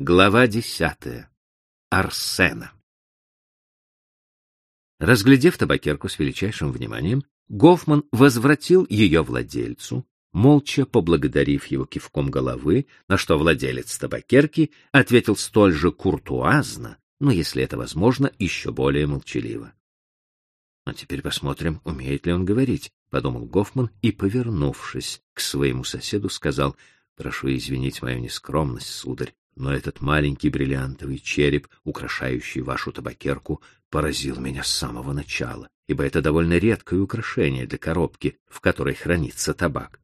Глава десятая. Арсена. Разглядев табакерку с величайшим вниманием, Гофман возвратил ее владельцу, молча поблагодарив его кивком головы, на что владелец табакерки ответил столь же куртуазно, но, если это возможно, еще более молчаливо. «А теперь посмотрим, умеет ли он говорить», — подумал Гофман и, повернувшись к своему соседу, сказал, «Прошу извинить мою нескромность, сударь, но этот маленький бриллиантовый череп, украшающий вашу табакерку, поразил меня с самого начала, ибо это довольно редкое украшение для коробки, в которой хранится табак.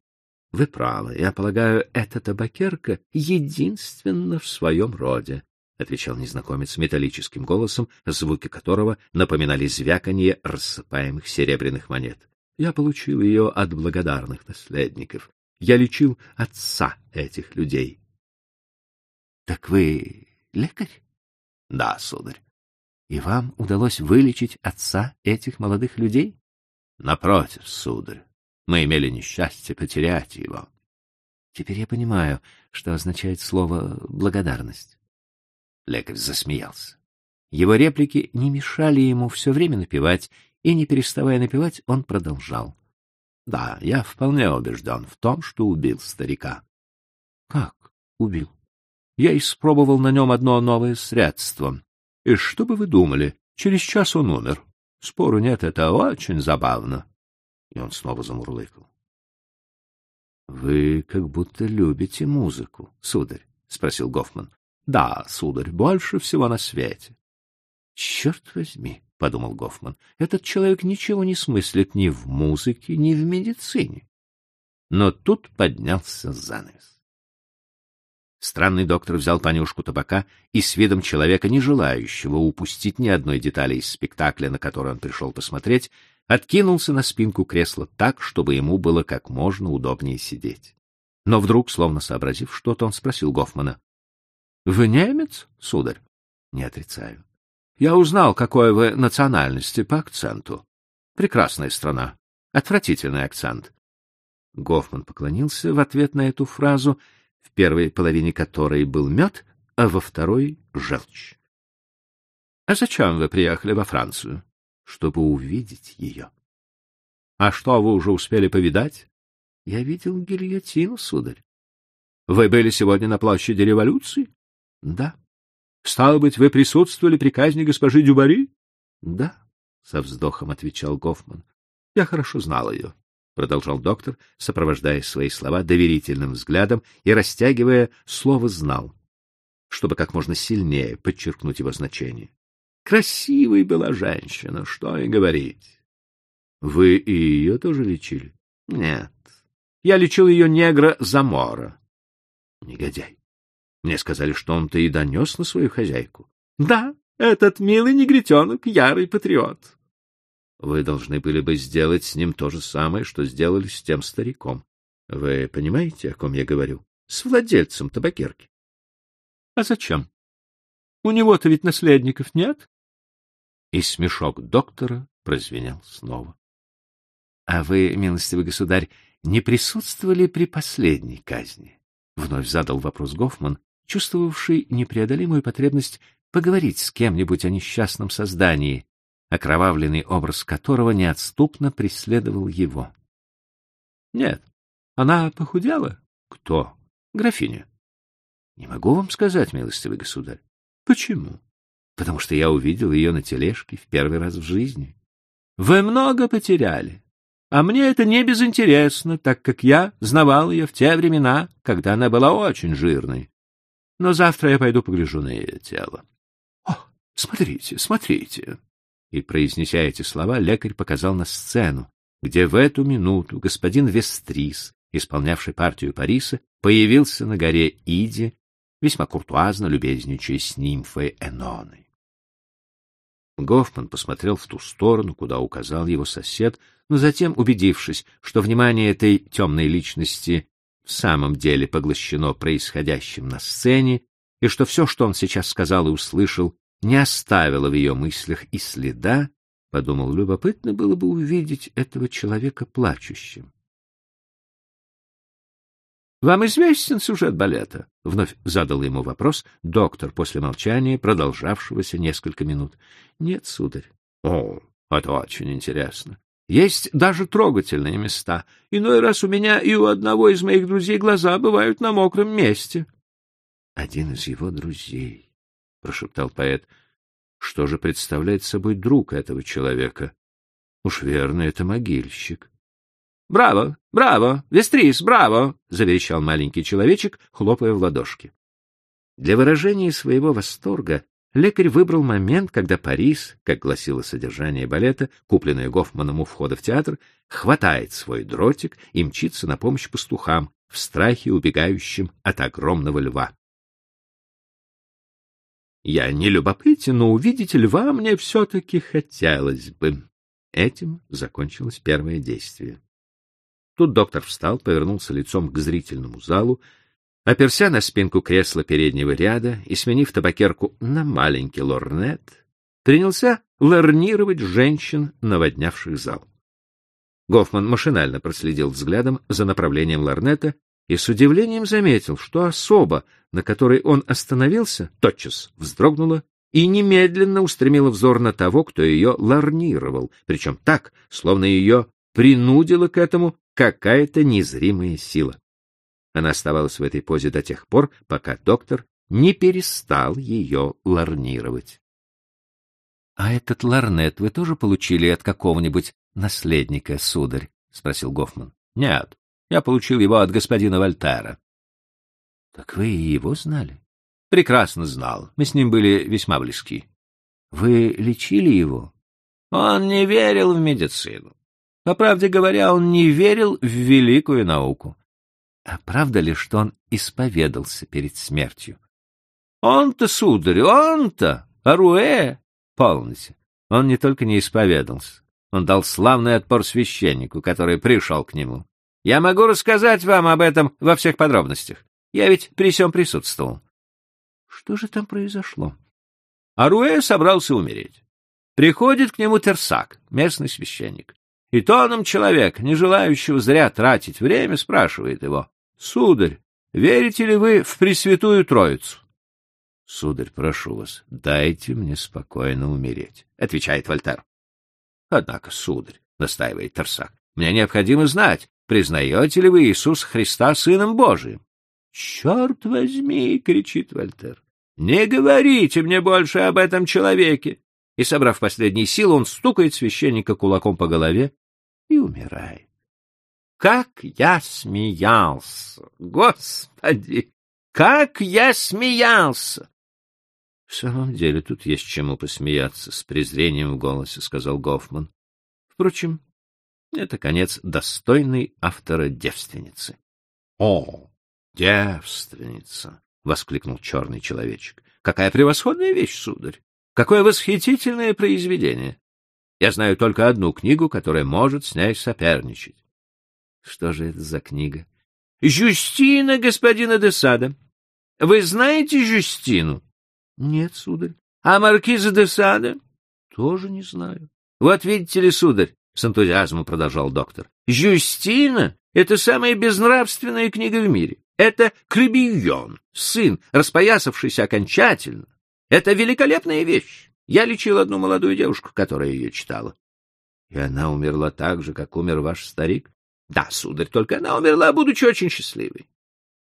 Вы правы, я полагаю, эта табакерка единственна в своем роде, — отвечал незнакомец металлическим голосом, звуки которого напоминали звяканье рассыпаемых серебряных монет. Я получил ее от благодарных наследников. Я лечил отца этих людей. — Так вы лекарь? — Да, сударь. — И вам удалось вылечить отца этих молодых людей? — Напротив, сударь. Мы имели несчастье потерять его. Теперь я понимаю, что означает слово «благодарность». Лекарь засмеялся. Его реплики не мешали ему все время напевать, и, не переставая напевать, он продолжал. — Да, я вполне убежден в том, что убил старика. — Как убил? Я испробовал на нем одно новое средство. И что бы вы думали, через час он умер. Спору нет, это очень забавно. И он снова замурлыкал. — Вы как будто любите музыку, сударь, — спросил Гофман. — Да, сударь, больше всего на свете. — Черт возьми, — подумал Гофман, — этот человек ничего не смыслит ни в музыке, ни в медицине. Но тут поднялся занавес. Странный доктор взял понюшку табака и с видом человека, не желающего упустить ни одной детали из спектакля, на который он пришел посмотреть, откинулся на спинку кресла так, чтобы ему было как можно удобнее сидеть. Но вдруг, словно сообразив что-то, он спросил Гофмана. — Вы немец, сударь? — Не отрицаю. — Я узнал, какой вы национальности по акценту. Прекрасная страна. Отвратительный акцент. Гофман поклонился в ответ на эту фразу — в первой половине которой был мед, а во второй — желчь. — А зачем вы приехали во Францию? — Чтобы увидеть ее. — А что вы уже успели повидать? — Я видел гильотину, сударь. — Вы были сегодня на площади революции? — Да. — Стало быть, вы присутствовали при казни госпожи Дюбари? — Да, — со вздохом отвечал Гофман. — Я хорошо знал ее. — продолжал доктор, сопровождая свои слова доверительным взглядом и растягивая слово «знал», чтобы как можно сильнее подчеркнуть его значение. Красивой была женщина, что и говорить. — Вы и ее тоже лечили? — Нет. Я лечил ее негра Замора. — Негодяй. Мне сказали, что он-то и донес на свою хозяйку. — Да, этот милый негритенок — ярый патриот. Вы должны были бы сделать с ним то же самое, что сделали с тем стариком. Вы понимаете, о ком я говорю? С владельцем табакерки. А зачем? У него-то ведь наследников нет. И смешок доктора прозвенел снова. — А вы, милостивый государь, не присутствовали при последней казни? — вновь задал вопрос Гофман, чувствовавший непреодолимую потребность поговорить с кем-нибудь о несчастном создании, окровавленный образ которого неотступно преследовал его. — Нет, она похудела. — Кто? — Графиня. — Не могу вам сказать, милостивый государь. — Почему? — Потому что я увидел ее на тележке в первый раз в жизни. — Вы много потеряли. А мне это не безинтересно, так как я знавал ее в те времена, когда она была очень жирной. Но завтра я пойду погляжу на ее тело. — О, смотрите, смотрите! И, произнеся эти слова, лекарь показал на сцену, где в эту минуту господин Вестрис, исполнявший партию Париса, появился на горе Иди, весьма куртуазно любезничая с нимфой Эноной. Гофман посмотрел в ту сторону, куда указал его сосед, но затем, убедившись, что внимание этой темной личности в самом деле поглощено происходящим на сцене, и что все, что он сейчас сказал и услышал, не оставила в ее мыслях и следа, подумал, любопытно было бы увидеть этого человека плачущим. Вам известен сюжет балета? Вновь задал ему вопрос доктор после молчания, продолжавшегося несколько минут. Нет, сударь. О, это очень интересно. Есть даже трогательные места. Иной раз у меня и у одного из моих друзей глаза бывают на мокром месте. Один из его друзей, прошептал поэт. Что же представляет собой друг этого человека? Уж верно, это могильщик. Браво, браво, Вестрис, браво, заверещал маленький человечек, хлопая в ладошки. Для выражения своего восторга лекарь выбрал момент, когда Парис, как гласило содержание балета, купленное Гофманом у входа в театр, хватает свой дротик и мчится на помощь пастухам, в страхе убегающим от огромного льва. Я не любопытен, но увидеть льва мне все-таки хотелось бы. Этим закончилось первое действие. Тут доктор встал, повернулся лицом к зрительному залу, оперся на спинку кресла переднего ряда и, сменив табакерку на маленький лорнет, принялся лорнировать женщин, наводнявших зал. Гофман машинально проследил взглядом за направлением лорнета и с удивлением заметил, что особа, на которой он остановился, тотчас вздрогнула и немедленно устремила взор на того, кто ее лорнировал, причем так, словно ее принудила к этому какая-то незримая сила. Она оставалась в этой позе до тех пор, пока доктор не перестал ее лорнировать. — А этот лорнет вы тоже получили от какого-нибудь наследника, сударь? — спросил Гофман. — Нет, я получил его от господина Вольтера. — Так вы и его знали? — Прекрасно знал. Мы с ним были весьма близки. — Вы лечили его? — Он не верил в медицину. По правде говоря, он не верил в великую науку. А правда ли, что он исповедался перед смертью? Он-то, сударь, он-то, Аруэ, полностью. Он не только не исповедался, он дал славный отпор священнику, который пришел к нему. Я могу рассказать вам об этом во всех подробностях. Я ведь при всем присутствовал. Что же там произошло? Аруэ собрался умереть. Приходит к нему Терсак, местный священник. И тоном человек, не желающего зря тратить время, спрашивает его, «Сударь, верите ли вы в Пресвятую Троицу?» «Сударь, прошу вас, дайте мне спокойно умереть», — отвечает Вольтер. «Однако, сударь», — настаивает Тарсак, — «мне необходимо знать, признаете ли вы Иисуса Христа Сыном Божиим?» «Черт возьми!» — кричит Вольтер. «Не говорите мне больше об этом человеке!» И, собрав последние силы, он стукает священника кулаком по голове и умирает. Как я смеялся! Господи! Как я смеялся! — В самом деле, тут есть чему посмеяться, — с презрением в голосе сказал Гофман. Впрочем, это конец достойной автора девственницы. — О, девственница! — воскликнул черный человечек. — Какая превосходная вещь, сударь! Какое восхитительное произведение! Я знаю только одну книгу, которая может с ней соперничать. Что же это за книга? Жюстина господина де Сада. Вы знаете Жюстину? Нет, сударь. А маркиза де Сада? Тоже не знаю. Вот видите ли, сударь, с энтузиазмом продолжал доктор. Жюстина — это самая безнравственная книга в мире. Это Кребийон, сын, распоясавшийся окончательно, это великолепная вещь. Я лечил одну молодую девушку, которая ее читала. И она умерла так же, как умер ваш старик? Да, сударь, только она умерла, будучи очень счастливой.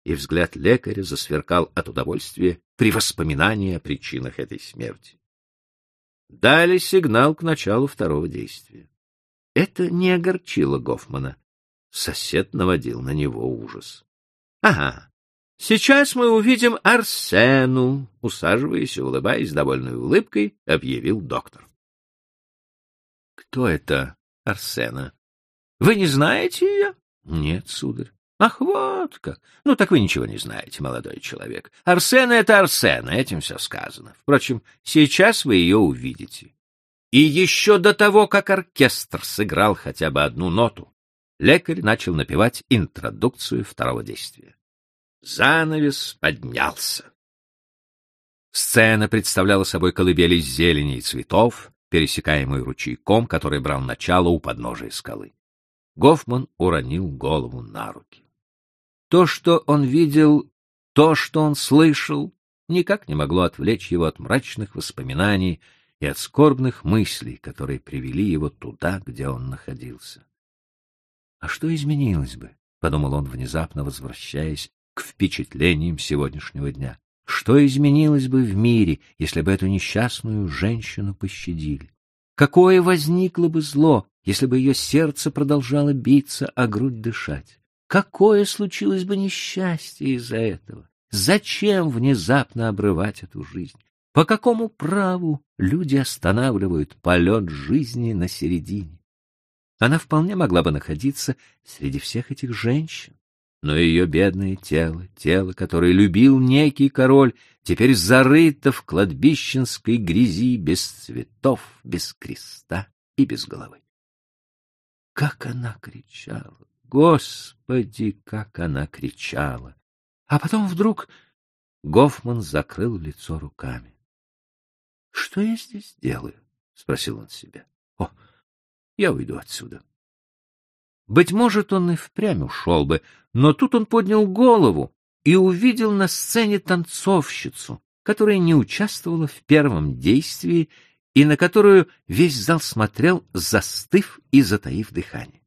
И взгляд лекаря засверкал от удовольствия при воспоминании о причинах этой смерти. Дали сигнал к началу второго действия. Это не огорчило Гофмана. Сосед наводил на него ужас. — Ага, Сейчас мы увидим Арсену, усаживаясь улыбаясь довольной улыбкой, объявил доктор. Кто это Арсена? Вы не знаете ее? Нет, сударь. Ах, вот как. Ну, так вы ничего не знаете, молодой человек. Арсена — это Арсена, этим все сказано. Впрочем, сейчас вы ее увидите. И еще до того, как оркестр сыграл хотя бы одну ноту, лекарь начал напевать интродукцию второго действия. Занавес поднялся. Сцена представляла собой колыбель из зелени и цветов, пересекаемую ручейком, который брал начало у подножия скалы. Гофман уронил голову на руки. То, что он видел, то, что он слышал, никак не могло отвлечь его от мрачных воспоминаний и от скорбных мыслей, которые привели его туда, где он находился. А что изменилось бы, подумал он внезапно, возвращаясь к впечатлениям сегодняшнего дня. Что изменилось бы в мире, если бы эту несчастную женщину пощадили? Какое возникло бы зло, если бы ее сердце продолжало биться, а грудь дышать? Какое случилось бы несчастье из-за этого? Зачем внезапно обрывать эту жизнь? По какому праву люди останавливают полет жизни на середине? Она вполне могла бы находиться среди всех этих женщин, но ее бедное тело, тело, которое любил некий король, теперь зарыто в кладбищенской грязи без цветов, без креста и без головы. Как она кричала! Господи, как она кричала! А потом вдруг Гофман закрыл лицо руками. — Что я здесь делаю? — спросил он себя. — О, я уйду отсюда. Быть может, он и впрямь ушел бы, но тут он поднял голову и увидел на сцене танцовщицу, которая не участвовала в первом действии и на которую весь зал смотрел, застыв и затаив дыхание.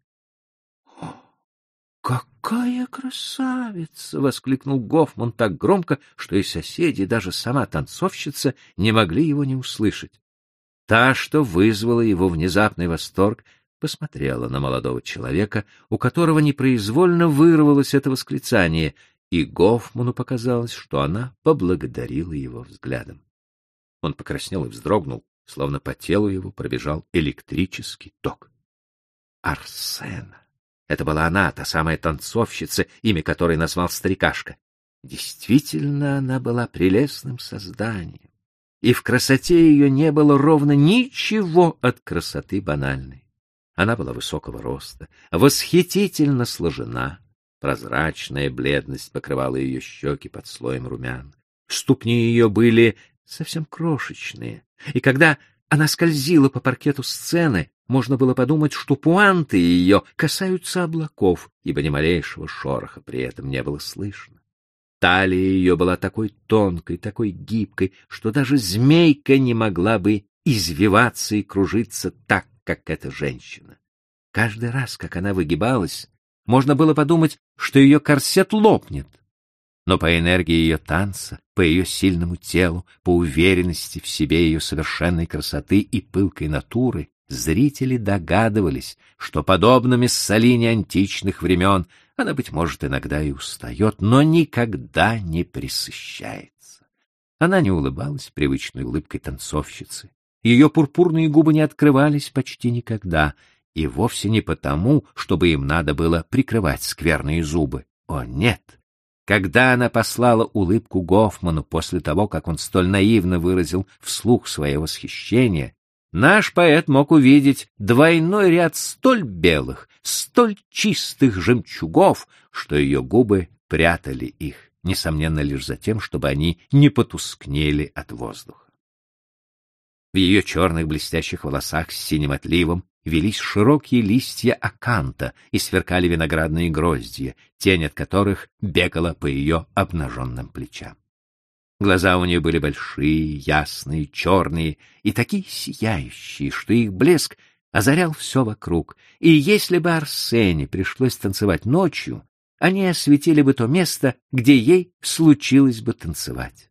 «Какая красавица!» — воскликнул Гофман так громко, что и соседи, и даже сама танцовщица не могли его не услышать. Та, что вызвала его внезапный восторг, посмотрела на молодого человека, у которого непроизвольно вырвалось это восклицание, и Гофману показалось, что она поблагодарила его взглядом. Он покраснел и вздрогнул, словно по телу его пробежал электрический ток. Арсена! Это была она, та самая танцовщица, имя которой назвал старикашка. Действительно, она была прелестным созданием, и в красоте ее не было ровно ничего от красоты банальной. Она была высокого роста, восхитительно сложена, прозрачная бледность покрывала ее щеки под слоем румян. Ступни ее были совсем крошечные, и когда она скользила по паркету сцены, можно было подумать, что пуанты ее касаются облаков, ибо ни малейшего шороха при этом не было слышно. Талия ее была такой тонкой, такой гибкой, что даже змейка не могла бы извиваться и кружиться так, как эта женщина. Каждый раз, как она выгибалась, можно было подумать, что ее корсет лопнет. Но по энергии ее танца, по ее сильному телу, по уверенности в себе ее совершенной красоты и пылкой натуры, зрители догадывались, что, подобно Мессалине античных времен, она, быть может, иногда и устает, но никогда не присыщается. Она не улыбалась привычной улыбкой танцовщицы, ее пурпурные губы не открывались почти никогда, и вовсе не потому, чтобы им надо было прикрывать скверные зубы. О, нет! Когда она послала улыбку Гофману после того, как он столь наивно выразил вслух свое восхищение, наш поэт мог увидеть двойной ряд столь белых, столь чистых жемчугов, что ее губы прятали их, несомненно, лишь за тем, чтобы они не потускнели от воздуха. В ее черных блестящих волосах с синим отливом велись широкие листья аканта и сверкали виноградные гроздья, тень от которых бегала по ее обнаженным плечам. Глаза у нее были большие, ясные, черные и такие сияющие, что их блеск озарял все вокруг, и если бы Арсене пришлось танцевать ночью, они осветили бы то место, где ей случилось бы танцевать.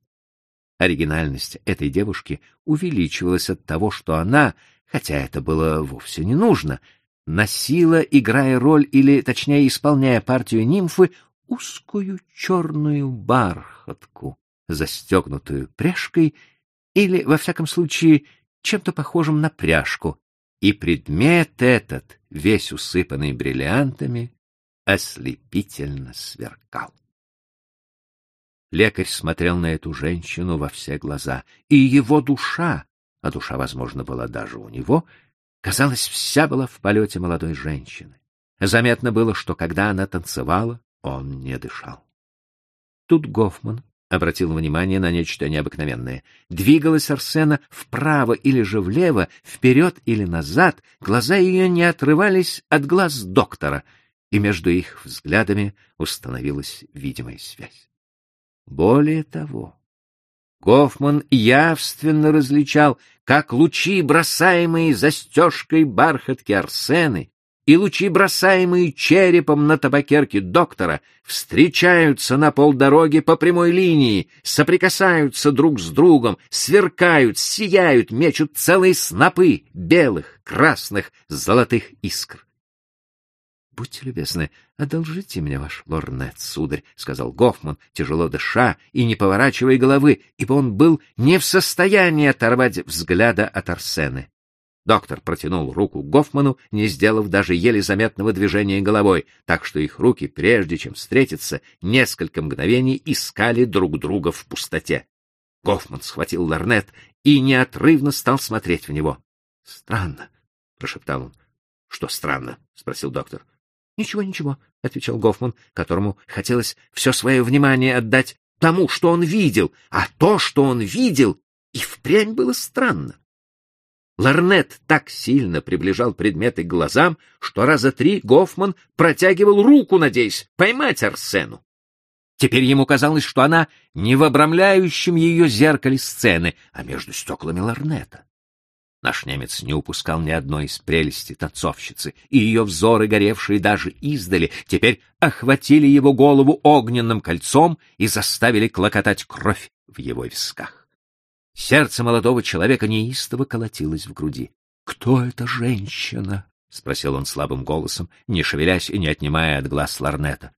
Оригинальность этой девушки увеличивалась от того, что она, хотя это было вовсе не нужно, носила, играя роль или, точнее, исполняя партию нимфы, узкую черную бархатку, застегнутую пряжкой или, во всяком случае, чем-то похожим на пряжку, и предмет этот, весь усыпанный бриллиантами, ослепительно сверкал. Лекарь смотрел на эту женщину во все глаза, и его душа, а душа, возможно, была даже у него, казалось, вся была в полете молодой женщины. Заметно было, что когда она танцевала, он не дышал. Тут Гофман обратил внимание на нечто необыкновенное. Двигалась Арсена вправо или же влево, вперед или назад, глаза ее не отрывались от глаз доктора — и между их взглядами установилась видимая связь. Более того, Гофман явственно различал, как лучи, бросаемые застежкой бархатки Арсены, и лучи, бросаемые черепом на табакерке доктора, встречаются на полдороги по прямой линии, соприкасаются друг с другом, сверкают, сияют, мечут целые снопы белых, красных, золотых искр. Будьте любезны, одолжите мне ваш лорнет, сударь, сказал Гофман, тяжело дыша и не поворачивая головы, ибо он был не в состоянии оторвать взгляда от Арсены. Доктор протянул руку Гофману, не сделав даже еле заметного движения головой, так что их руки, прежде чем встретиться, несколько мгновений искали друг друга в пустоте. Гофман схватил лорнет и неотрывно стал смотреть в него. "Странно", прошептал он. "Что странно?" спросил доктор. Ничего, ничего, отвечал Гофман, которому хотелось все свое внимание отдать тому, что он видел, а то, что он видел, и впрямь было странно. Ларнет так сильно приближал предметы к глазам, что раза три Гофман протягивал руку, надеясь поймать Арсену. Теперь ему казалось, что она не в обрамляющем ее зеркале сцены, а между стеклами Ларнета. Наш немец не упускал ни одной из прелестей танцовщицы, и ее взоры, горевшие даже издали, теперь охватили его голову огненным кольцом и заставили клокотать кровь в его висках. Сердце молодого человека неистово колотилось в груди. «Кто эта женщина?» — спросил он слабым голосом, не шевелясь и не отнимая от глаз ларнета.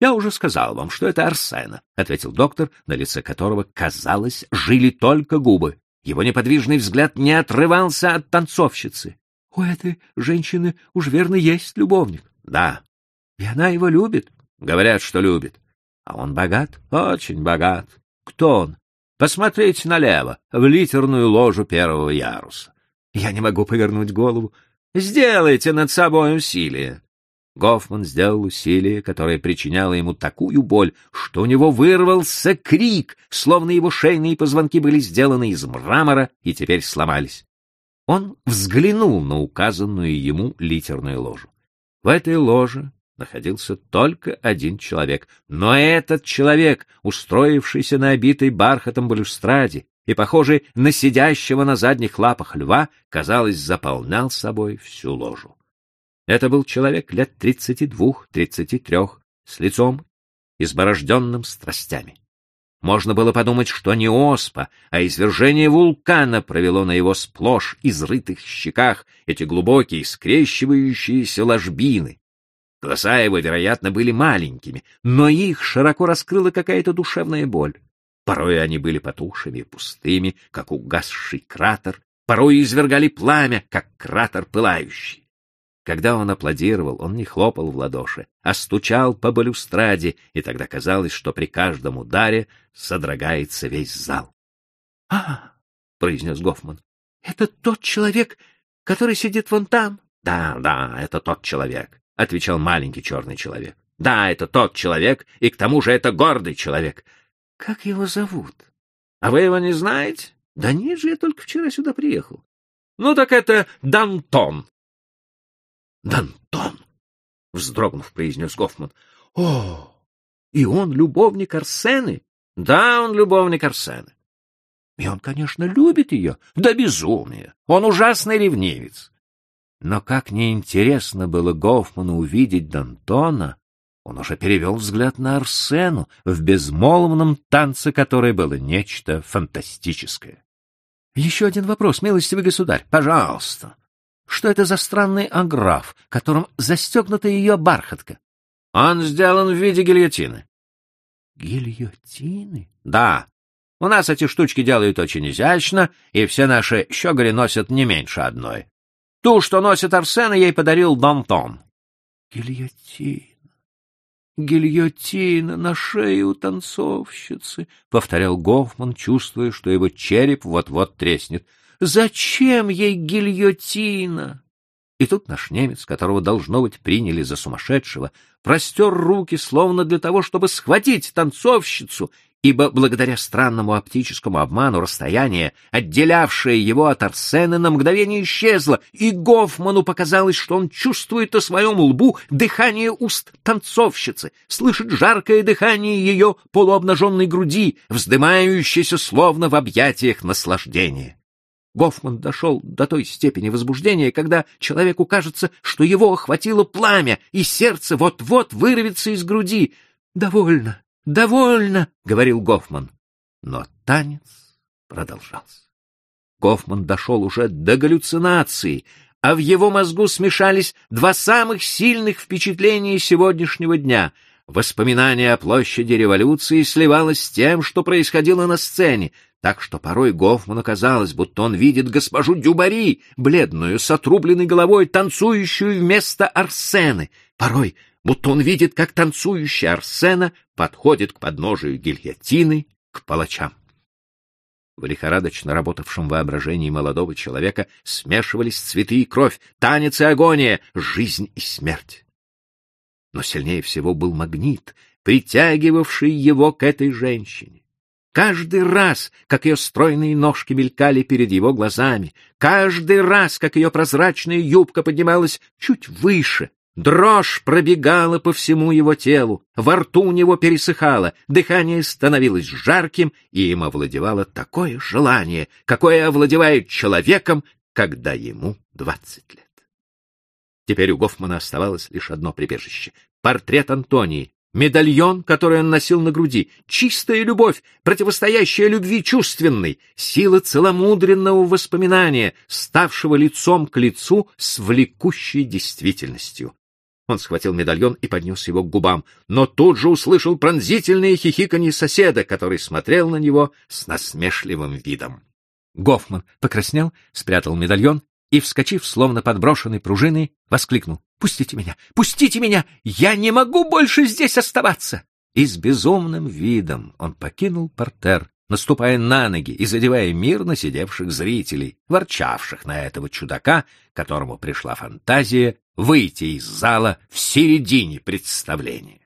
«Я уже сказал вам, что это Арсена», — ответил доктор, на лице которого, казалось, жили только губы. Его неподвижный взгляд не отрывался от танцовщицы. — У этой женщины уж верно есть любовник. — Да. — И она его любит? — Говорят, что любит. — А он богат? — Очень богат. — Кто он? — Посмотрите налево, в литерную ложу первого яруса. Я не могу повернуть голову. Сделайте над собой усилие. Гофман сделал усилие, которое причиняло ему такую боль, что у него вырвался крик, словно его шейные позвонки были сделаны из мрамора и теперь сломались. Он взглянул на указанную ему литерную ложу. В этой ложе находился только один человек, но этот человек, устроившийся на обитой бархатом балюстраде и похожий на сидящего на задних лапах льва, казалось, заполнял собой всю ложу. Это был человек лет тридцати двух, тридцати трех, с лицом, изборожденным страстями. Можно было подумать, что не оспа, а извержение вулкана провело на его сплошь изрытых щеках эти глубокие, скрещивающиеся ложбины. Глаза его, вероятно, были маленькими, но их широко раскрыла какая-то душевная боль. Порой они были потухшими пустыми, как угасший кратер, порой извергали пламя, как кратер пылающий. Когда он аплодировал, он не хлопал в ладоши, а стучал по балюстраде, и тогда казалось, что при каждом ударе содрогается весь зал. — А, — произнес Гофман, — это тот человек, который сидит вон там? — Да, да, это тот человек, — отвечал маленький черный человек. — Да, это тот человек, и к тому же это гордый человек. — Как его зовут? — А вы его не знаете? — Да нет же, я только вчера сюда приехал. — Ну так это Дантон. Дантон! — вздрогнув, произнес Гофман. — О, и он любовник Арсены? — Да, он любовник Арсены. И он, конечно, любит ее до безумия. Он ужасный ревнивец. Но как неинтересно было Гофману увидеть Дантона, он уже перевел взгляд на Арсену в безмолвном танце, которое было нечто фантастическое. — Еще один вопрос, милостивый государь, пожалуйста. Что это за странный аграф, которым застегнута ее бархатка? Он сделан в виде гильотины. Гильотины? Да. У нас эти штучки делают очень изящно, и все наши щеголи носят не меньше одной. Ту, что носит Арсен, ей подарил Дантон. Гильотина. Гильотина на шее у танцовщицы, — повторял Гофман, чувствуя, что его череп вот-вот треснет. Зачем ей гильотина? И тут наш немец, которого, должно быть, приняли за сумасшедшего, простер руки, словно для того, чтобы схватить танцовщицу, ибо благодаря странному оптическому обману расстояние, отделявшее его от Арсена, на мгновение исчезло, и Гофману показалось, что он чувствует на своем лбу дыхание уст танцовщицы, слышит жаркое дыхание ее полуобнаженной груди, вздымающейся словно в объятиях наслаждения. Гофман дошел до той степени возбуждения, когда человеку кажется, что его охватило пламя, и сердце вот-вот вырвется из груди. «Довольно, «Довольно», — говорил Гофман. Но танец продолжался. Гофман дошел уже до галлюцинации, а в его мозгу смешались два самых сильных впечатления сегодняшнего дня. Воспоминание о площади революции сливалось с тем, что происходило на сцене, так что порой Гофману казалось, будто он видит госпожу Дюбари, бледную, с отрубленной головой, танцующую вместо Арсены. Порой будто он видит, как танцующая Арсена подходит к подножию гильотины, к палачам. В лихорадочно работавшем воображении молодого человека смешивались цветы и кровь, танец и агония, жизнь и смерть. Но сильнее всего был магнит, притягивавший его к этой женщине. Каждый раз, как ее стройные ножки мелькали перед его глазами, каждый раз, как ее прозрачная юбка поднималась чуть выше, Дрожь пробегала по всему его телу, во рту у него пересыхало, дыхание становилось жарким, и им овладевало такое желание, какое овладевает человеком, когда ему двадцать лет. Теперь у Гофмана оставалось лишь одно прибежище — портрет Антонии, медальон, который он носил на груди, чистая любовь, противостоящая любви чувственной, сила целомудренного воспоминания, ставшего лицом к лицу с влекущей действительностью. Он схватил медальон и поднес его к губам, но тут же услышал пронзительные хихиканье соседа, который смотрел на него с насмешливым видом. Гофман покраснел, спрятал медальон и, вскочив, словно подброшенный пружиной, воскликнул. «Пустите меня! Пустите меня! Я не могу больше здесь оставаться!» И с безумным видом он покинул портер, наступая на ноги и задевая мирно сидевших зрителей, ворчавших на этого чудака, которому пришла фантазия выйти из зала в середине представления.